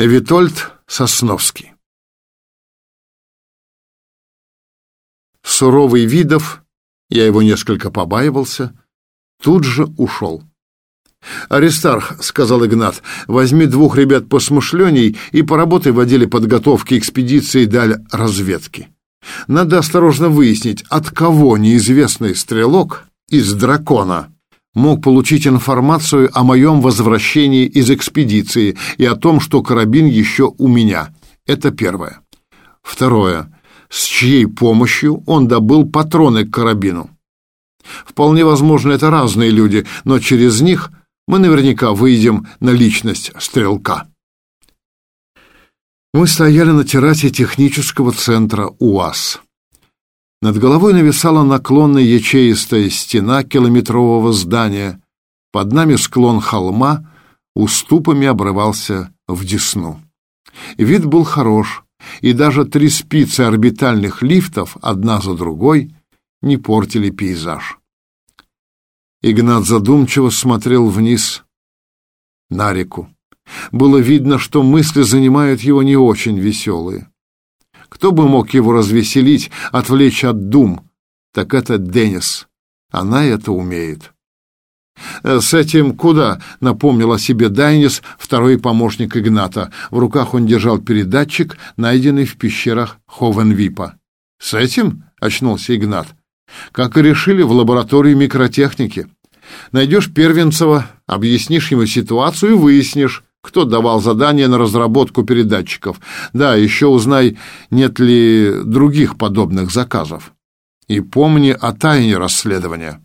Витольд Сосновский Суровый видов, я его несколько побаивался, тут же ушел. «Аристарх», — сказал Игнат, — «возьми двух ребят посмышленней и поработай в отделе подготовки экспедиции даль разведки. Надо осторожно выяснить, от кого неизвестный стрелок из дракона мог получить информацию о моем возвращении из экспедиции и о том, что карабин еще у меня. Это первое. Второе. С чьей помощью он добыл патроны к карабину? Вполне возможно, это разные люди, но через них мы наверняка выйдем на личность стрелка. Мы стояли на террасе технического центра УАЗ. Над головой нависала наклонная ячеистая стена километрового здания. Под нами склон холма уступами обрывался в десну. Вид был хорош, и даже три спицы орбитальных лифтов, одна за другой, не портили пейзаж. Игнат задумчиво смотрел вниз на реку. Было видно, что мысли занимают его не очень веселые. Кто бы мог его развеселить, отвлечь от дум? Так это Деннис. Она это умеет. «Э, «С этим куда?» — напомнил о себе Дайнис, второй помощник Игната. В руках он держал передатчик, найденный в пещерах Ховенвипа. «С этим?» — очнулся Игнат. «Как и решили в лаборатории микротехники. Найдешь Первенцева, объяснишь ему ситуацию и выяснишь, кто давал задание на разработку передатчиков. Да, еще узнай, нет ли других подобных заказов. И помни о тайне расследования».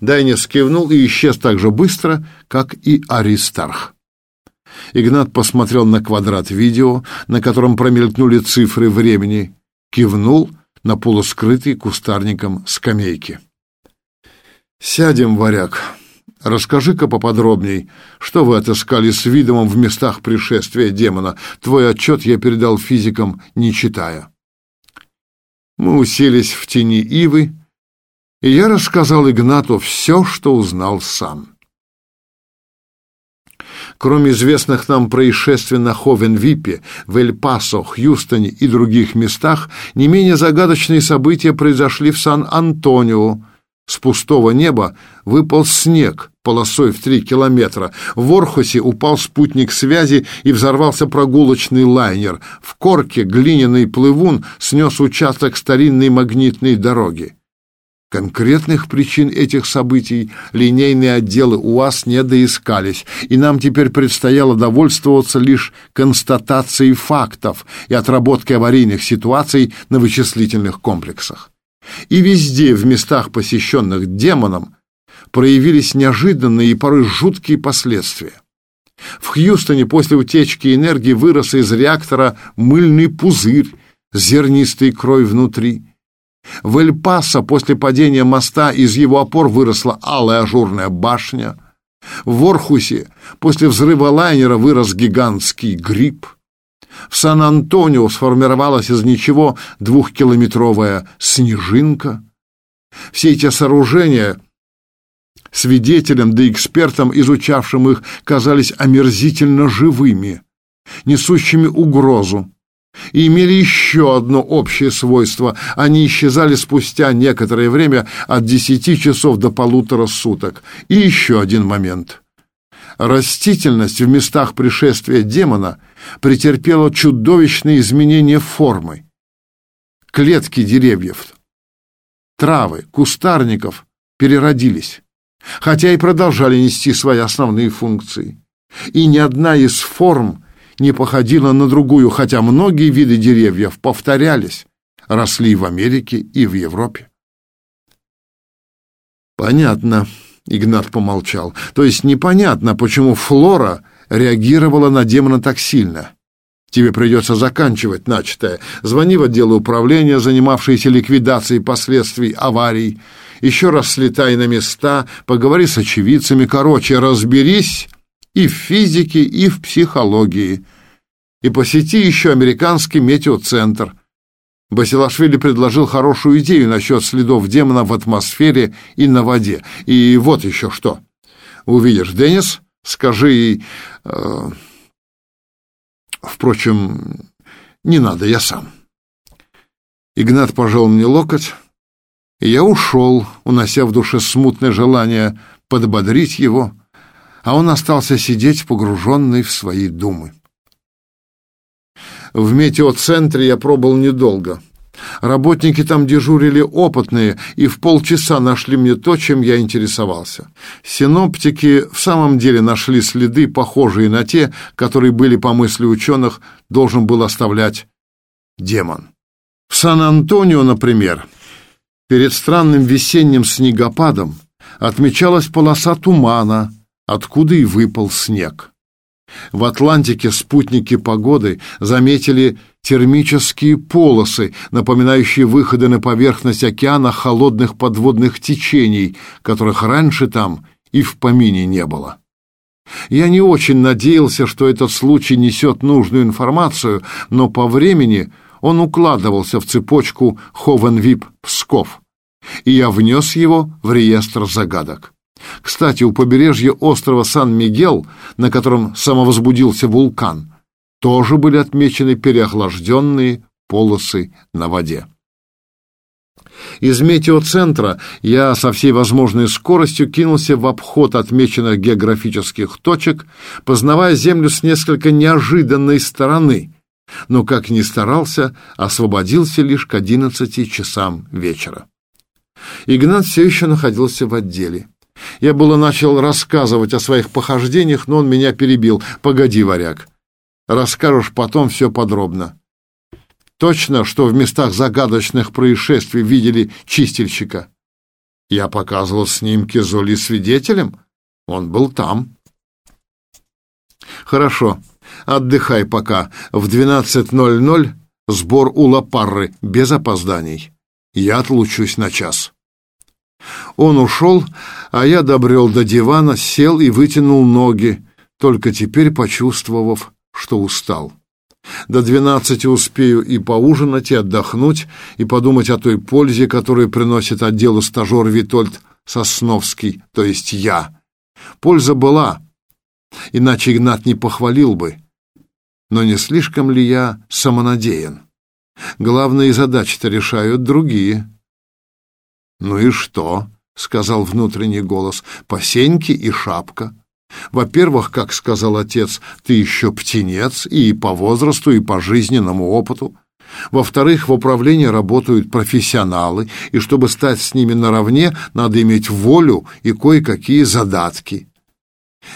Дайнис кивнул и исчез так же быстро, как и Аристарх. Игнат посмотрел на квадрат видео, на котором промелькнули цифры времени, кивнул на полускрытый кустарником скамейки. «Сядем, варяг. Расскажи-ка поподробней, что вы отыскали с видом в местах пришествия демона. Твой отчет я передал физикам, не читая». Мы уселись в тени ивы, и я рассказал Игнату все, что узнал сам. Кроме известных нам происшествий на Ховенвипе, в Эль-Пасо, Хьюстоне и других местах, не менее загадочные события произошли в Сан-Антонио. С пустого неба выпал снег полосой в три километра. В Орхусе упал спутник связи и взорвался прогулочный лайнер. В Корке глиняный плывун снес участок старинной магнитной дороги. Конкретных причин этих событий линейные отделы УАЗ не доискались, и нам теперь предстояло довольствоваться лишь констатацией фактов и отработкой аварийных ситуаций на вычислительных комплексах. И везде, в местах, посещенных демоном, проявились неожиданные и порой жуткие последствия. В Хьюстоне после утечки энергии вырос из реактора мыльный пузырь с зернистой икрой внутри – в Эль-Пасо после падения моста из его опор выросла алая ажурная башня. В Орхусе после взрыва лайнера вырос гигантский гриб. В Сан-Антонио сформировалась из ничего двухкилометровая снежинка. Все эти сооружения свидетелям да экспертам, изучавшим их, казались омерзительно живыми, несущими угрозу и имели еще одно общее свойство. Они исчезали спустя некоторое время от десяти часов до полутора суток. И еще один момент. Растительность в местах пришествия демона претерпела чудовищные изменения формы. Клетки деревьев, травы, кустарников переродились, хотя и продолжали нести свои основные функции. И ни одна из форм – не походила на другую, хотя многие виды деревьев повторялись, росли в Америке и в Европе. Понятно, Игнат помолчал. То есть непонятно, почему флора реагировала на демона так сильно. Тебе придется заканчивать начатое. Звони в отдел управления, занимавшиеся ликвидацией последствий аварий. Еще раз слетай на места, поговори с очевидцами. Короче, разберись и в физике, и в психологии. И посети еще американский метеоцентр. Басилашвили предложил хорошую идею насчет следов демона в атмосфере и на воде. И вот еще что. Увидишь Деннис, скажи... Э, Впрочем, не надо, я сам. Игнат пожал мне локоть, и я ушел, унося в душе смутное желание подбодрить его, а он остался сидеть, погруженный в свои думы. В метеоцентре я пробыл недолго. Работники там дежурили опытные и в полчаса нашли мне то, чем я интересовался. Синоптики в самом деле нашли следы, похожие на те, которые были, по мысли ученых, должен был оставлять демон. В Сан-Антонио, например, перед странным весенним снегопадом отмечалась полоса тумана, откуда и выпал снег. В Атлантике спутники погоды заметили термические полосы, напоминающие выходы на поверхность океана холодных подводных течений, которых раньше там и в помине не было. Я не очень надеялся, что этот случай несет нужную информацию, но по времени он укладывался в цепочку Ховенвип-Псков, и я внес его в реестр загадок. Кстати, у побережья острова Сан-Мигел, на котором самовозбудился вулкан, тоже были отмечены переохлажденные полосы на воде. Из метеоцентра я со всей возможной скоростью кинулся в обход отмеченных географических точек, познавая Землю с несколько неожиданной стороны, но, как ни старался, освободился лишь к одиннадцати часам вечера. Игнат все еще находился в отделе. Я было начал рассказывать о своих похождениях, но он меня перебил. «Погоди, варяг, расскажешь потом все подробно». «Точно, что в местах загадочных происшествий видели чистильщика?» Я показывал снимки Золи свидетелем. Он был там. «Хорошо, отдыхай пока. В 12.00 сбор у Лапарры, без опозданий. Я отлучусь на час». Он ушел, а я добрел до дивана, сел и вытянул ноги, только теперь почувствовав, что устал. До двенадцати успею и поужинать, и отдохнуть, и подумать о той пользе, которую приносит отделу стажер Витольд Сосновский, то есть я. Польза была, иначе Игнат не похвалил бы. Но не слишком ли я самонадеян? Главные задачи-то решают другие. Ну и что? сказал внутренний голос. Посеньки и шапка. Во-первых, как сказал отец, ты еще птенец и по возрасту, и по жизненному опыту. Во-вторых, в управлении работают профессионалы, и чтобы стать с ними наравне, надо иметь волю и кое-какие задатки.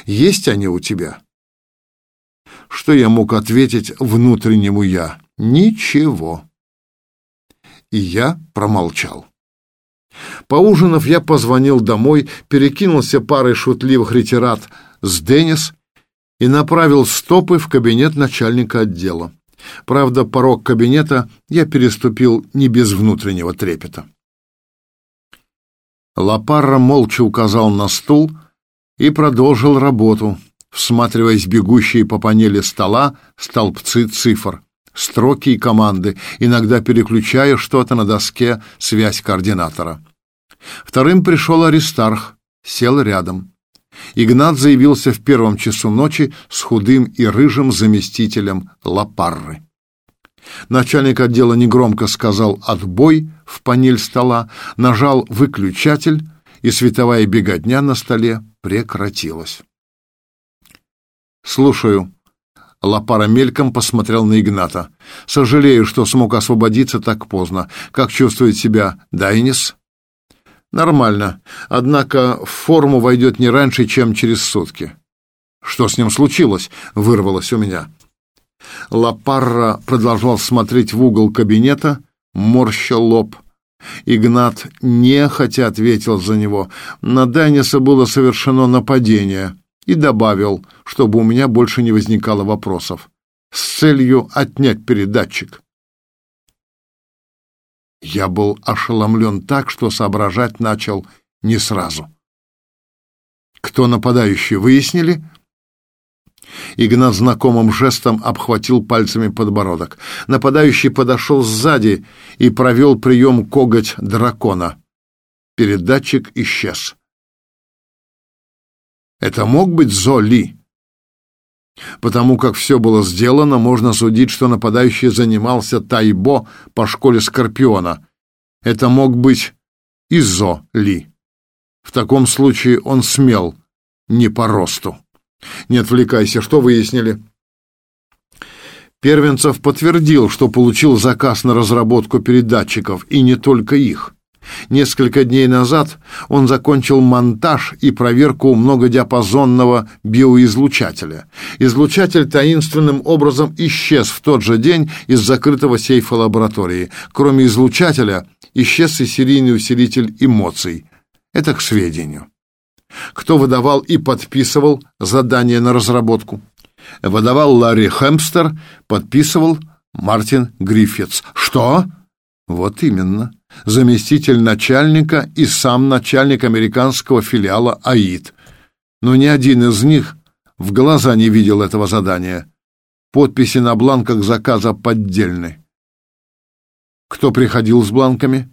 Есть они у тебя? Что я мог ответить внутреннему «я»? Ничего. И я промолчал. Поужинав, я позвонил домой, перекинулся парой шутливых ретират с Деннис и направил стопы в кабинет начальника отдела. Правда, порог кабинета я переступил не без внутреннего трепета. Лапарра молча указал на стул и продолжил работу, всматриваясь бегущие по панели стола столбцы цифр, строки и команды, иногда переключая что-то на доске связь координатора. Вторым пришел Аристарх, сел рядом. Игнат заявился в первом часу ночи с худым и рыжим заместителем Лапарры. Начальник отдела негромко сказал «отбой» в панель стола, нажал выключатель, и световая беготня на столе прекратилась. «Слушаю». Лапара мельком посмотрел на Игната. «Сожалею, что смог освободиться так поздно. Как чувствует себя Дайнис?» Нормально. Однако в форму войдет не раньше, чем через сутки. Что с ним случилось? Вырвалось у меня. Лапарра продолжал смотреть в угол кабинета, морща лоб. Игнат нехотя ответил за него. На Даниса было совершено нападение. И добавил, чтобы у меня больше не возникало вопросов. С целью отнять передатчик. Я был ошеломлен так, что соображать начал не сразу. «Кто нападающий, выяснили?» Игнат знакомым жестом обхватил пальцами подбородок. Нападающий подошел сзади и провел прием коготь дракона. Передатчик исчез. «Это мог быть Золи?» Потому как все было сделано, можно судить, что нападающий занимался тайбо по школе Скорпиона. Это мог быть Изо Ли. В таком случае он смел не по росту. Не отвлекайся, что выяснили? Первенцев подтвердил, что получил заказ на разработку передатчиков, и не только их. Несколько дней назад он закончил монтаж и проверку многодиапазонного биоизлучателя. Излучатель таинственным образом исчез в тот же день из закрытого сейфа лаборатории. Кроме излучателя, исчез и серийный усилитель эмоций. Это к сведению. Кто выдавал и подписывал задание на разработку? Выдавал Ларри Хэмпстер, подписывал Мартин Гриффитс. Что? Вот именно. Заместитель начальника и сам начальник американского филиала АИД. Но ни один из них в глаза не видел этого задания. Подписи на бланках заказа поддельны. Кто приходил с бланками?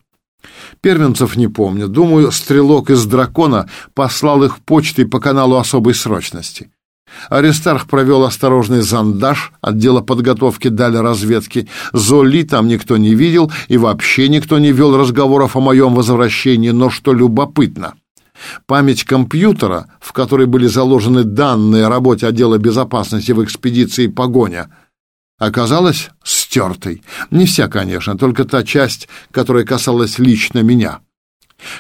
Первенцев не помню. Думаю, стрелок из «Дракона» послал их почтой по каналу особой срочности. Аристарх провел осторожный зондаж отдела подготовки дали разведки. Золи там никто не видел, и вообще никто не вел разговоров о моем возвращении, но что любопытно. Память компьютера, в которой были заложены данные о работе отдела безопасности в экспедиции «Погоня», оказалась стертой. Не вся, конечно, только та часть, которая касалась лично меня.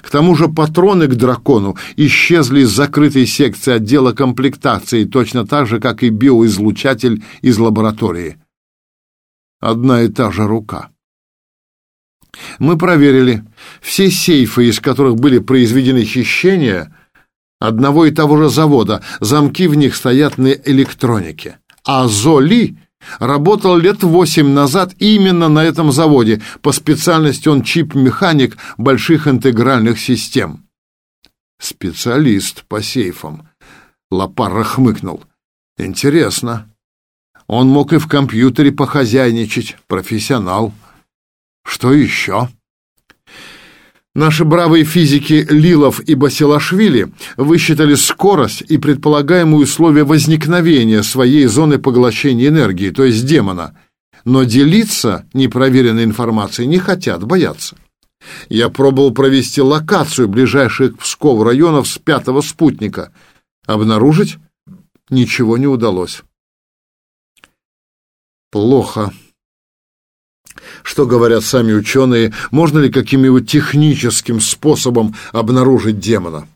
К тому же патроны к дракону исчезли из закрытой секции отдела комплектации, точно так же, как и биоизлучатель из лаборатории. Одна и та же рука. Мы проверили. Все сейфы, из которых были произведены хищения, одного и того же завода, замки в них стоят на электронике. А Золи Работал лет восемь назад именно на этом заводе. По специальности он чип-механик больших интегральных систем. Специалист по сейфам. Лапарра хмыкнул. Интересно. Он мог и в компьютере похозяйничать. Профессионал. Что еще? Наши бравые физики Лилов и Басилашвили высчитали скорость и предполагаемые условия возникновения своей зоны поглощения энергии, то есть демона. Но делиться непроверенной информацией не хотят, боятся. Я пробовал провести локацию ближайших к Пскову районов с пятого спутника. Обнаружить ничего не удалось. Плохо. Что говорят сами ученые, можно ли каким-нибудь техническим способом обнаружить демона?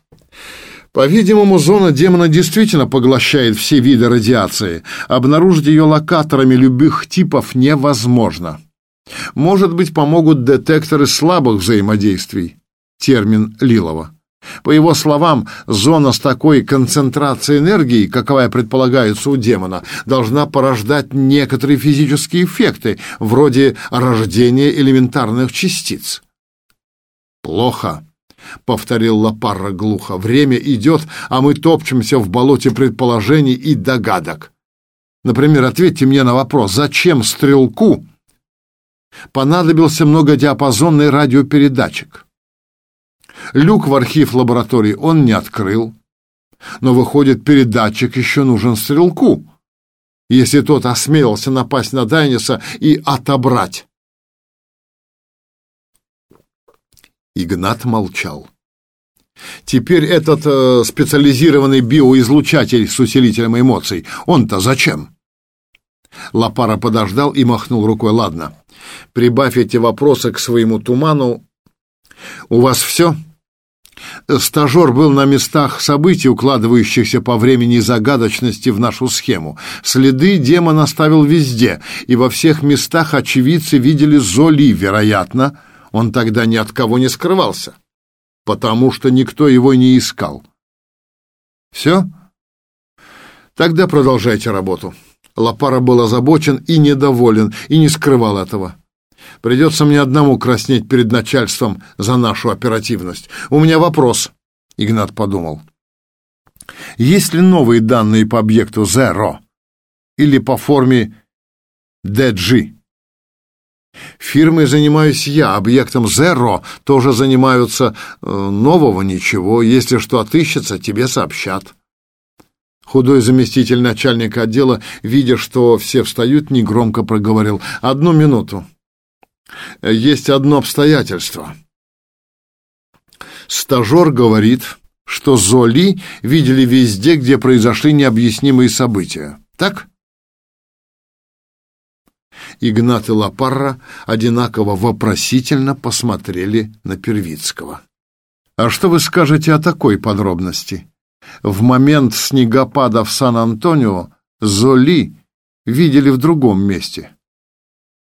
По-видимому, зона демона действительно поглощает все виды радиации. Обнаружить ее локаторами любых типов невозможно. Может быть, помогут детекторы слабых взаимодействий. Термин Лилова. По его словам, зона с такой концентрацией энергии, каковая предполагается у демона, должна порождать некоторые физические эффекты, вроде рождения элементарных частиц. «Плохо», — повторил Лапарра глухо. «Время идет, а мы топчемся в болоте предположений и догадок. Например, ответьте мне на вопрос, зачем стрелку понадобился многодиапазонный радиопередатчик?» Люк в архив лаборатории он не открыл. Но, выходит, передатчик еще нужен стрелку, если тот осмелился напасть на Дайниса и отобрать. Игнат молчал. Теперь этот э, специализированный биоизлучатель с усилителем эмоций, он-то зачем? Лапара подождал и махнул рукой. Ладно, прибавь эти вопросы к своему туману. У вас все? Стажер был на местах событий, укладывающихся по времени загадочности в нашу схему. Следы демон оставил везде, и во всех местах очевидцы видели Золи, вероятно. Он тогда ни от кого не скрывался, потому что никто его не искал. Все? Тогда продолжайте работу. Лапара был озабочен и недоволен, и не скрывал этого. Придется мне одному краснеть перед начальством за нашу оперативность. У меня вопрос, — Игнат подумал. Есть ли новые данные по объекту Zero или по форме DG? Фирмой занимаюсь я, объектом Zero тоже занимаются. Э, нового ничего, если что отыщется, тебе сообщат. Худой заместитель начальника отдела, видя, что все встают, негромко проговорил. «Одну минуту. Есть одно обстоятельство. Стажер говорит, что Золи видели везде, где произошли необъяснимые события. Так?» Игнат и Лапарра одинаково вопросительно посмотрели на Первицкого. «А что вы скажете о такой подробности?» В момент снегопада в Сан-Антонио Золи видели в другом месте.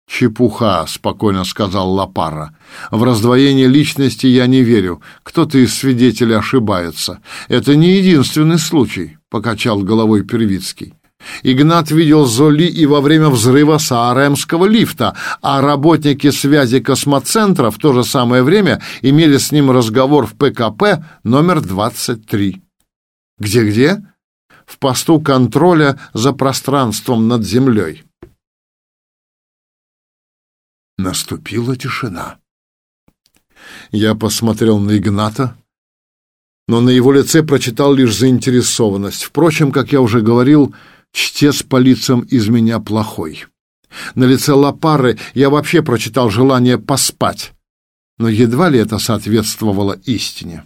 «Чепуха», — спокойно сказал Лапара. «В раздвоение личности я не верю. Кто-то из свидетелей ошибается. Это не единственный случай», — покачал головой Первицкий. Игнат видел Золи и во время взрыва Сааремского лифта, а работники связи космоцентра в то же самое время имели с ним разговор в ПКП номер 23. Где-где? В посту контроля за пространством над землей. Наступила тишина. Я посмотрел на Игната, но на его лице прочитал лишь заинтересованность. Впрочем, как я уже говорил, чтец по лицам из меня плохой. На лице Лапары я вообще прочитал желание поспать, но едва ли это соответствовало истине.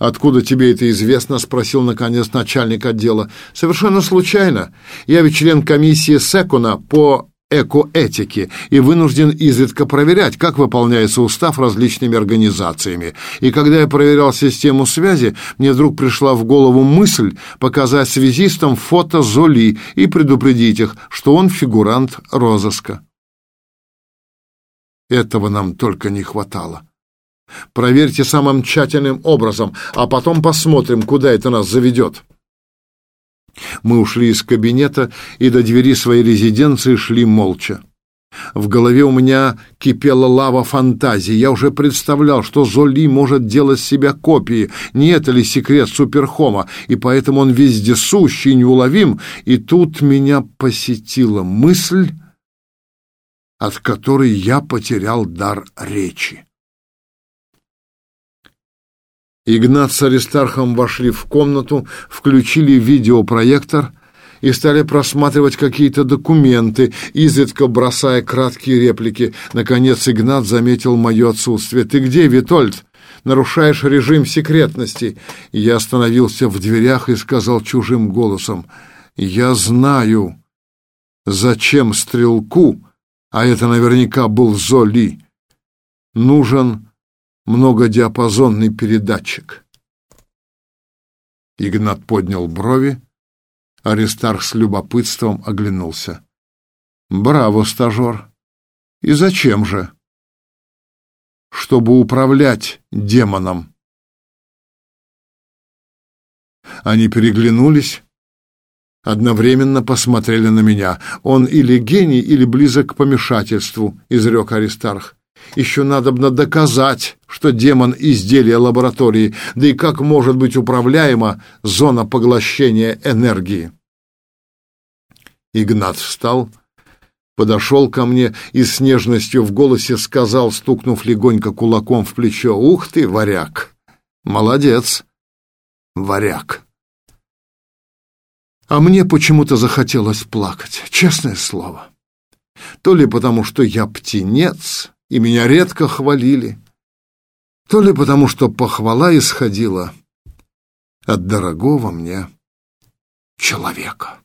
«Откуда тебе это известно?» — спросил, наконец, начальник отдела. «Совершенно случайно. Я ведь член комиссии Секуна по экоэтике и вынужден изредка проверять, как выполняется устав различными организациями. И когда я проверял систему связи, мне вдруг пришла в голову мысль показать связистам фото Золи и предупредить их, что он фигурант розыска. Этого нам только не хватало. Проверьте самым тщательным образом, а потом посмотрим, куда это нас заведет. Мы ушли из кабинета и до двери своей резиденции шли молча. В голове у меня кипела лава фантазии. Я уже представлял, что Золи может делать себя копии. Не это ли секрет Суперхома? И поэтому он вездесущий, неуловим. И тут меня посетила мысль, от которой я потерял дар речи. Игнат с Аристархом вошли в комнату, включили видеопроектор и стали просматривать какие-то документы, изредка бросая краткие реплики. Наконец Игнат заметил мое отсутствие. «Ты где, Витольд? Нарушаешь режим секретности». Я остановился в дверях и сказал чужим голосом. «Я знаю, зачем стрелку, а это наверняка был Золи, нужен многодиапазонный передатчик. Игнат поднял брови, Аристарх с любопытством оглянулся. «Браво, стажер! И зачем же?» «Чтобы управлять демоном». Они переглянулись, одновременно посмотрели на меня. «Он или гений, или близок к помешательству», — изрек Аристарх. Еще надобно доказать, что демон — изделие лаборатории, да и как может быть управляема зона поглощения энергии. Игнат встал, подошел ко мне и с нежностью в голосе сказал, стукнув легонько кулаком в плечо, «Ух ты, варяг! Молодец, варяг!» А мне почему-то захотелось плакать, честное слово. То ли потому, что я птенец, и меня редко хвалили, то ли потому, что похвала исходила от дорогого мне человека.